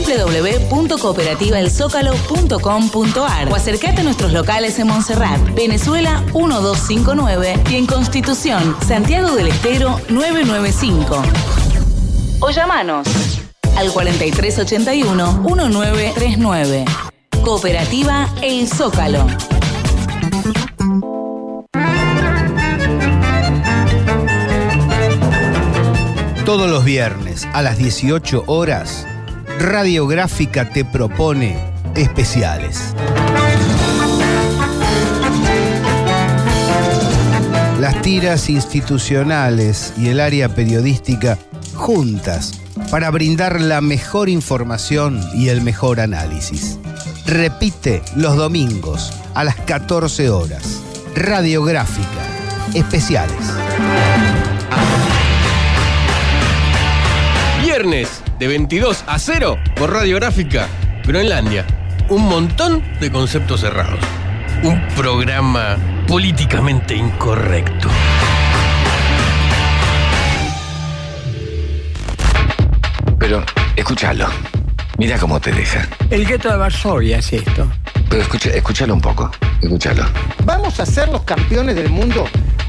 www.cooperativaelzócalo.com.ar o acercate a nuestros locales en Montserrat, Venezuela 1259 y en Constitución, Santiago del Estero 995. O llamanos al 4381-1939. Cooperativa El Zócalo. Todos los viernes a las 18 horas, Radiográfica te propone especiales. Las tiras institucionales y el área periodística juntas para brindar la mejor información y el mejor análisis. Repite los domingos a las 14 horas. Radiográfica. Especiales. Viernes de 22 a 0 por Radiográfica, Groenlandia. Un montón de conceptos cerrados. Un programa políticamente incorrecto. Pero escúchalo. Mira cómo te deja. El gueto de Varsovia es esto. Pero escucha, escúchalo un poco. Escúchalo. ¿Vamos a ser los campeones del mundo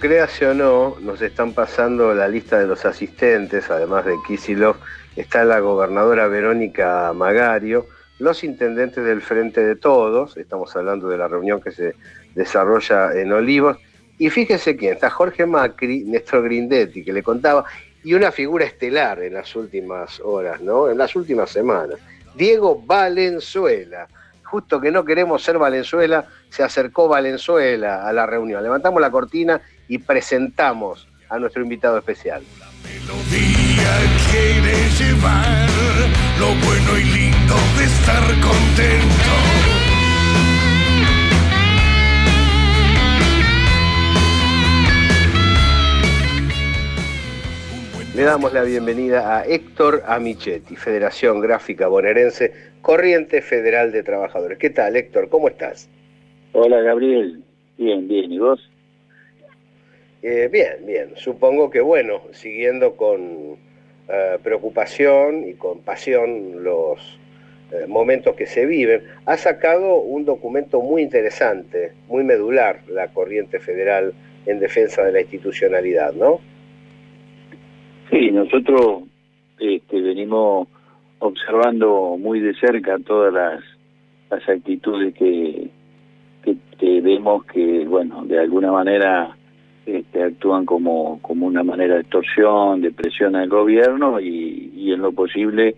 Créase o no, nos están pasando la lista de los asistentes, además de Kisilov, está la gobernadora Verónica Magario, los intendentes del Frente de Todos, estamos hablando de la reunión que se desarrolla en Olivos, y fíjese quién, está Jorge Macri, Néstor Grindetti, que le contaba, y una figura estelar en las últimas horas, ¿no? En las últimas semanas, Diego Valenzuela. Justo que no queremos ser Valenzuela, se acercó Valenzuela a la reunión. Levantamos la cortina y presentamos a nuestro invitado especial. quiere llevar lo bueno y lindo de estar contento. Le damos la bienvenida a Héctor Amichetti, Federación Gráfica Bonaerense, Corriente Federal de Trabajadores. ¿Qué tal, Héctor? ¿Cómo estás? Hola, Gabriel. Bien, bien. ¿Y vos? Eh, bien, bien. Supongo que, bueno, siguiendo con eh, preocupación y con pasión los eh, momentos que se viven, ha sacado un documento muy interesante, muy medular, la Corriente Federal en defensa de la institucionalidad, ¿no? Sí, nosotros este, venimos observando muy de cerca todas las, las actitudes que, que, vemos que, bueno, de alguna manera este, actúan como, como una manera de extorsión, de presión al gobierno y, y en lo posible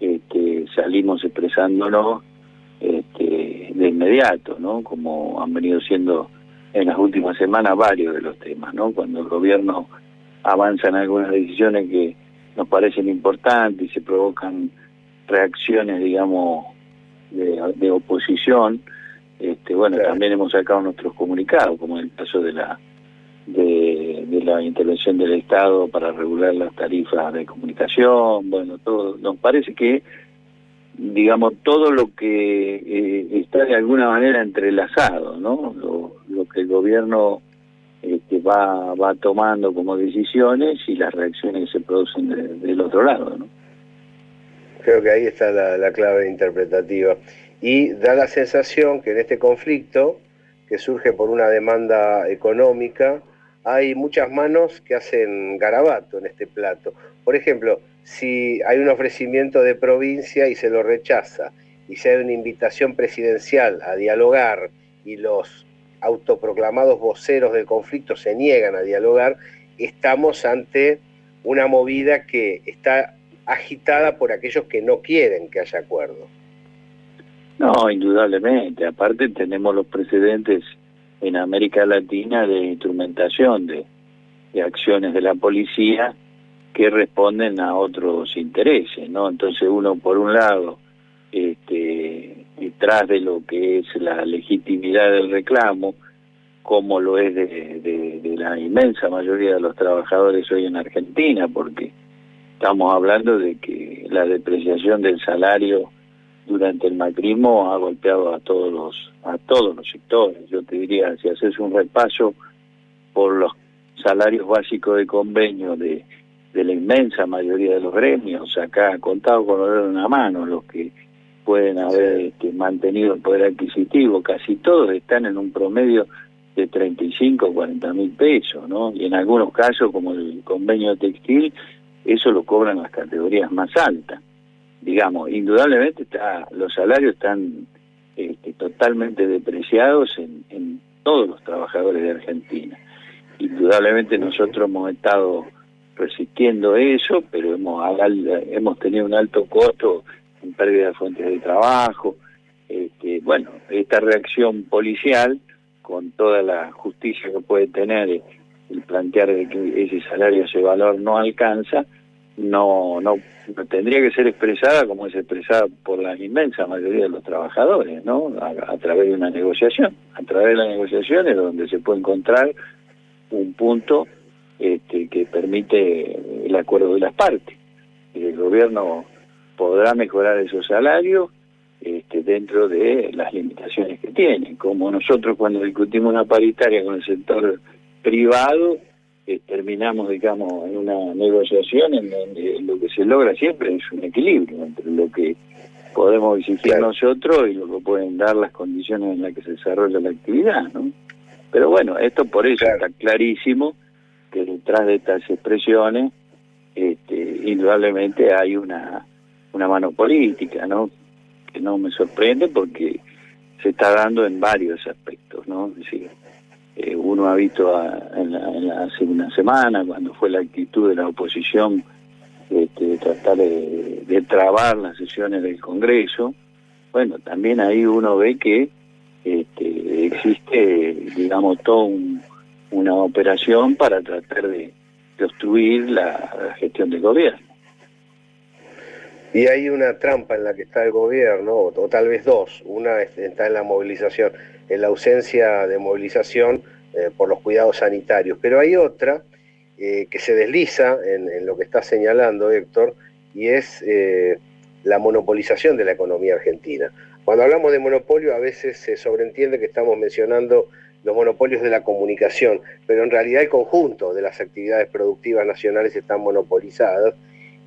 este, salimos expresándonos este, de inmediato, ¿no? Como han venido siendo en las últimas semanas varios de los temas, ¿no? Cuando el gobierno avanza en algunas decisiones que nos parecen importantes y se provocan reacciones, digamos, de, oposición. Este, bueno, también hemos sacado nuestros comunicados, como en el caso de la de, la intervención del Estado para regular las tarifas de comunicación. Bueno, todo nos parece que digamos todo lo que eh, está de alguna manera entrelazado, ¿no? Lo, que el gobierno este, va, va tomando como decisiones y las reacciones que se producen del otro lado. ¿no? Creo que ahí está la, clave interpretativa. Y da la sensación que en este conflicto, que surge por una demanda económica, hay muchas manos que hacen garabato en este plato. Por ejemplo, si hay un ofrecimiento de provincia y se lo rechaza, y si hay una invitación presidencial a dialogar y los autoproclamados voceros del conflicto se niegan a dialogar, estamos ante una movida que está agitada por aquellos que no quieren que haya acuerdo. No, indudablemente. Aparte tenemos los precedentes en América Latina de instrumentación de, de acciones de la policía que responden a otros intereses, ¿no? Entonces uno por un lado este, detrás de lo que es la legitimidad del reclamo, como lo es de, la inmensa mayoría de los trabajadores hoy en Argentina, porque estamos hablando de que la depreciación del salario durante el macrismo ha golpeado a todos los a todos los sectores. Yo te diría, si haces un repaso por los salarios básicos de convenio de, de la inmensa mayoría de los gremios, acá contado con una mano, los que pueden haber este, mantenido el poder adquisitivo, casi todos están en un promedio de 35 o 40 mil pesos, ¿no? Y en algunos casos, como el convenio textil, eso lo cobran las categorías más altas. Digamos, indudablemente está, los salarios están este, totalmente depreciados en, todos los trabajadores de Argentina. Indudablemente nosotros hemos estado resistiendo eso, pero hemos, hemos tenido un alto costo en pérdida de fuentes de trabajo. Este, bueno, esta reacción policial, con toda la justicia que puede tener el plantear que ese salario, ese valor no alcanza, no, no, tendría que ser expresada como es expresada por la inmensa mayoría de los trabajadores, ¿no? A, través de una negociación. A través de la negociación es donde se puede encontrar un punto este, que permite el acuerdo de las partes. El gobierno podrá mejorar esos salarios este, dentro de las limitaciones que tiene. Como nosotros cuando discutimos una paritaria con el sector privado, eh, terminamos, digamos, en una negociación en donde lo que se logra siempre es un equilibrio entre lo que podemos exigir nosotros y lo que pueden dar las condiciones en las que se desarrolla la actividad, ¿no? Pero bueno, esto por eso está clarísimo que detrás de estas expresiones, este, indudablemente hay una, una mano política, ¿no? Que no me sorprende porque se está dando en varios aspectos, ¿no? Es decir, eh, uno ha visto en, la, hace una semana, cuando fue la actitud de la oposición este, de tratar de, de, trabar las sesiones del Congreso, bueno, también ahí uno ve que este, existe, digamos, toda una operación para tratar de, obstruir la, gestión del gobierno. Y hay una trampa en la que está el gobierno, o, tal vez dos. Una está en la movilización, en la ausencia de movilización eh, por los cuidados sanitarios. Pero hay otra eh, que se desliza en, lo que está señalando Héctor, y es eh, la monopolización de la economía argentina. Cuando hablamos de monopolio a veces se sobreentiende que estamos mencionando los monopolios de la comunicación, pero en realidad el conjunto de las actividades productivas nacionales están monopolizadas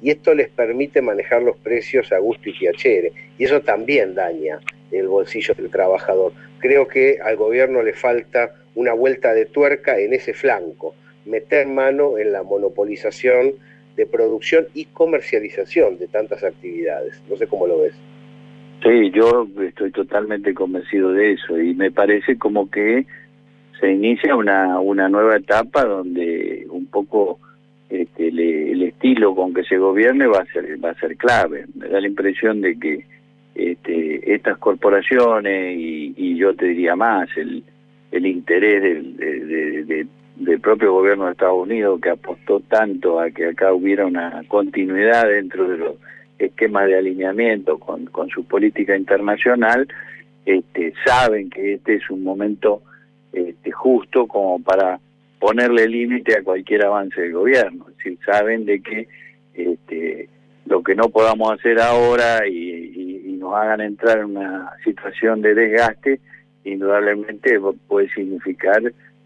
y esto les permite manejar los precios a gusto y piacere, y eso también daña el bolsillo del trabajador. Creo que al gobierno le falta una vuelta de tuerca en ese flanco, meter mano en la monopolización de producción y comercialización de tantas actividades. No sé cómo lo ves. Sí, yo estoy totalmente convencido de eso y me parece como que se inicia una, una nueva etapa donde un poco este, el estilo con que se gobierne va a ser va a ser clave. Me da la impresión de que este, estas corporaciones y, y yo te diría más el, el interés del, del propio gobierno de Estados Unidos que apostó tanto a que acá hubiera una continuidad dentro de los esquema de alineamiento con, con su política internacional, este, saben que este es un momento este, justo como para ponerle límite a cualquier avance del gobierno. Es decir, saben de que este, lo que no podamos hacer ahora y, nos hagan entrar en una situación de desgaste, indudablemente puede significar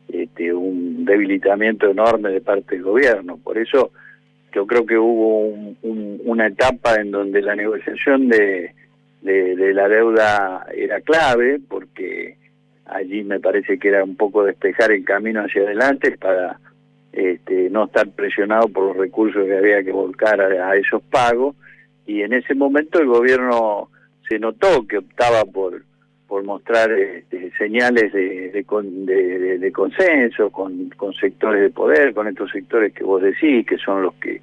este, un debilitamiento enorme de parte del gobierno. Por eso yo creo que hubo una etapa en donde la negociación de, de, la deuda era clave, porque allí me parece que era un poco despejar el camino hacia adelante para este, no estar presionado por los recursos que había que volcar a, esos pagos, y en ese momento el gobierno se notó que optaba por por mostrar este, señales de, de, de, consenso con, con, sectores de poder, con estos sectores que vos decís, que son los que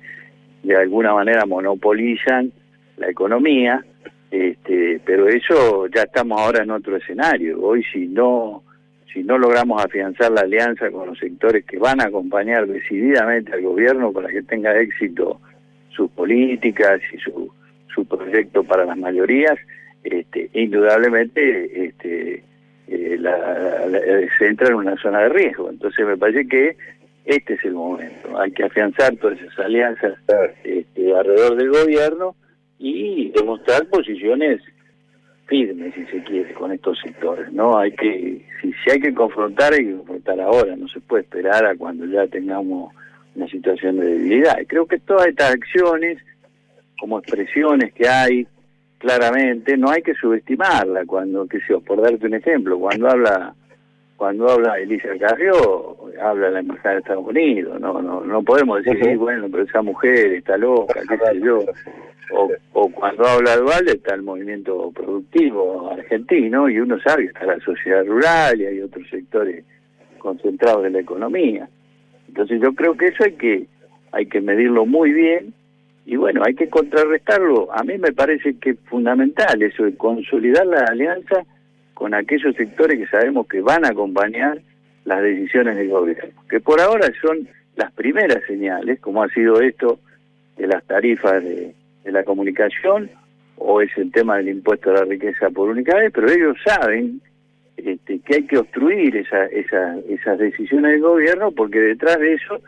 de alguna manera monopolizan la economía, este, pero eso ya estamos ahora en otro escenario. Hoy si no si no logramos afianzar la alianza con los sectores que van a acompañar decididamente al gobierno para que tenga éxito sus políticas y su, su proyecto para las mayorías, este, indudablemente este, eh, se entra en una zona de riesgo. Entonces me parece que este es el momento. Hay que afianzar todas esas alianzas este, alrededor del gobierno y demostrar posiciones firmes, si se quiere, con estos sectores. No hay que, si, si hay que confrontar, hay que confrontar ahora. No se puede esperar a cuando ya tengamos una situación de debilidad. Creo que todas estas acciones, como expresiones que hay, claramente, no hay que subestimarla cuando, que sea, por darte un ejemplo, cuando habla cuando habla Elisa Carrió, habla la embajada de Estados Unidos, no no no podemos decir, bueno, pero esa mujer está loca, qué sé yo. O, o cuando habla Dual está el movimiento productivo argentino y uno sabe que está la sociedad rural y hay otros sectores concentrados de la economía. Entonces yo creo que eso hay que hay que medirlo muy bien y bueno, hay que contrarrestarlo. A mí me parece que es fundamental eso de consolidar la alianza con aquellos sectores que sabemos que van a acompañar las decisiones del gobierno, que por ahora son las primeras señales, como ha sido esto de las tarifas de, la comunicación o es el tema del impuesto a la riqueza por única vez, pero ellos saben este, que hay que obstruir esa, esa, esas decisiones del gobierno porque detrás de eso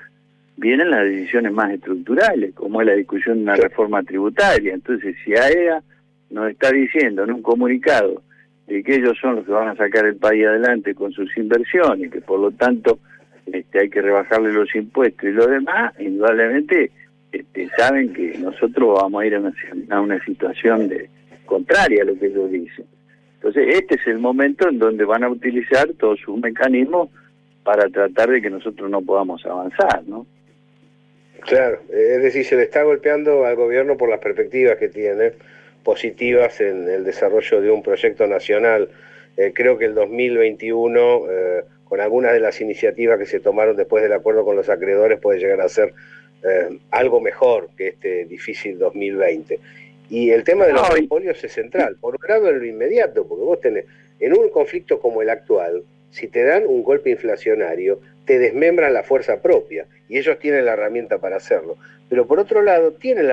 vienen las decisiones más estructurales, como es la discusión de una reforma tributaria. Entonces, si AEA nos está diciendo en un comunicado de que ellos son los que van a sacar el país adelante con sus inversiones, que por lo tanto este, hay que rebajarle los impuestos y lo demás, indudablemente este, saben que nosotros vamos a ir a una, a una situación de contraria a lo que ellos dicen. Entonces, este es el momento en donde van a utilizar todos sus mecanismos para tratar de que nosotros no podamos avanzar, ¿no? Claro, es decir, se le está golpeando al gobierno por las perspectivas que tiene positivas en el desarrollo de un proyecto nacional. Eh, creo que el 2021, eh, con algunas de las iniciativas que se tomaron después del acuerdo con los acreedores, puede llegar a ser eh, algo mejor que este difícil 2020. Y el tema de los monopolios es central, por un lado en lo inmediato, porque vos tenés, en un conflicto como el actual, si te dan un golpe inflacionario, te desmembran la fuerza propia y ellos tienen la herramienta para hacerlo. Pero por otro lado, tienen la